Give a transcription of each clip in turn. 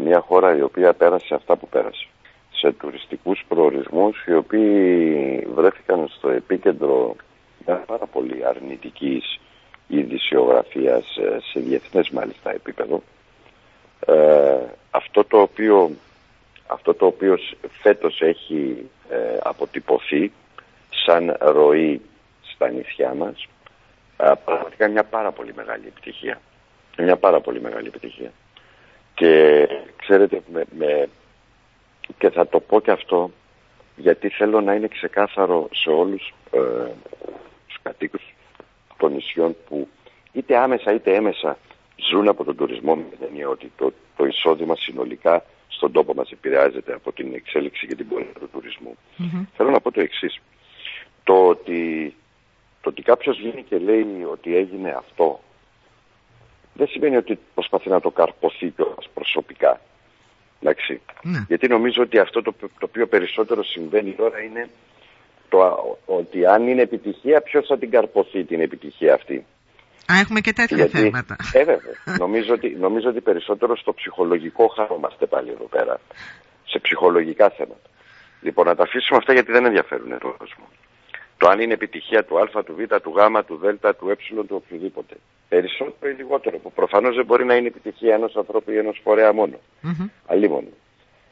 μια χώρα η οποία πέρασε αυτά που πέρασε. Σε τουριστικούς προορισμούς οι οποίοι βρέθηκαν στο επίκεντρο μια πάρα πολύ αρνητικής ειδησιογραφίας ε, σε διεθνές μάλιστα επίπεδο. Ε, αυτό, το οποίο, αυτό το οποίο φέτος έχει ε, αποτυπωθεί σαν ροή στα νησιά μας ε, πραγματικά μια πάρα πολύ μεγάλη επιτυχία. Μια πάρα πολύ μεγάλη επιτυχία. Και ξέρετε, με, και θα το πω και αυτό, γιατί θέλω να είναι ξεκάθαρο σε όλους ε, τους κατοίκους των νησιών που είτε άμεσα είτε έμεσα ζουν από τον τουρισμό με την έννοια ότι το, το εισόδημα συνολικά στον τόπο μας επηρεάζεται από την εξέλιξη και την πορεία του τουρισμού. Θέλω να πω το εξής. Το ότι, το ότι κάποιος βγαίνει και λέει ότι έγινε αυτό δεν σημαίνει ότι προσπαθεί να το καρποθεί κιόλας προσωπικά. Εντάξει. Ναι. Γιατί νομίζω ότι αυτό το, το οποίο περισσότερο συμβαίνει τώρα είναι το, ότι αν είναι επιτυχία ποιος θα την καρποθεί την επιτυχία αυτή; Α, έχουμε και τέτοια Γιατί, θέματα. Ε, βέβαια. νομίζω, ότι, νομίζω ότι περισσότερο στο ψυχολογικό χάρομαστε πάλι εδώ πέρα. Σε ψυχολογικά θέματα. Λοιπόν, να τα αφήσουμε αυτά γιατί δεν ενδιαφέρουν τον κόσμο. Το αν είναι επιτυχία του Α, του Β, του Γ, του Δ, του Ε, του οποιοδήποτε. Περισσότερο ή λιγότερο. Που προφανώς δεν μπορεί να είναι επιτυχία ενός ανθρώπου ή ενός φορέα μόνο. Mm-hmm. Αλλήμον.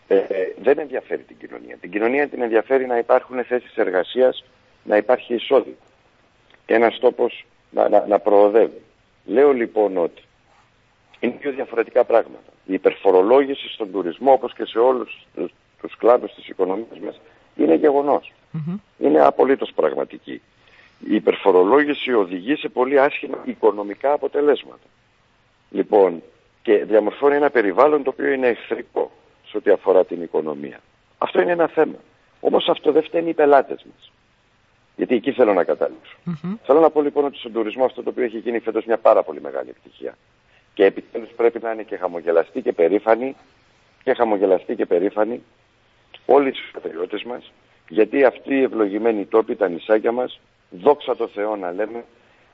Ε, ε, δεν ενδιαφέρει την κοινωνία. Την κοινωνία την ενδιαφέρει να υπάρχουν θέσεις εργασίας, να υπάρχει εισόδημα. Και ένας τόπος να, να, να προοδεύει. Λέω λοιπόν ότι είναι πιο διαφορετικά πράγματα. Η υπερφορολόγηση στον τουρισμό όπως και σε όλους τους, τους κλάδους της οικονομίας μας είναι γεγονός. Είναι απολύτως πραγματική. Η υπερφορολόγηση οδηγεί σε πολύ άσχημα οικονομικά αποτελέσματα. Λοιπόν, και διαμορφώνει ένα περιβάλλον το οποίο είναι εχθρικό σε ό,τι αφορά την οικονομία. Αυτό είναι ένα θέμα. Όμως αυτό δεν φταίνει οι πελάτες μας. Γιατί εκεί θέλω να καταλήξω. Θέλω να πω λοιπόν ότι στον τουρισμό αυτό το οποίο έχει γίνει φέτος μια πάρα πολύ μεγάλη επιτυχία. Και επιτέλους πρέπει να είναι και χαμογελαστή και περήφανη και χαμογελαστή και περήφανη όλοι τους πατριώτες μας γιατί αυτοί οι ευλογημένοι τόποι, τα νησάκια μας, δόξα τω Θεώ να λέμε,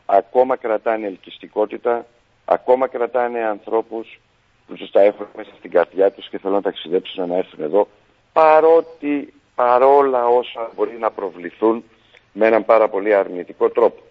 ακόμα κρατάνε ελκυστικότητα, ακόμα κρατάνε ανθρώπους που τους τα έχουν μέσα στην καρδιά τους και θέλουν να ταξιδέψουν να έρθουν εδώ, παρότι παρόλα όσα μπορεί να προβληθούν με έναν πάρα πολύ αρνητικό τρόπο.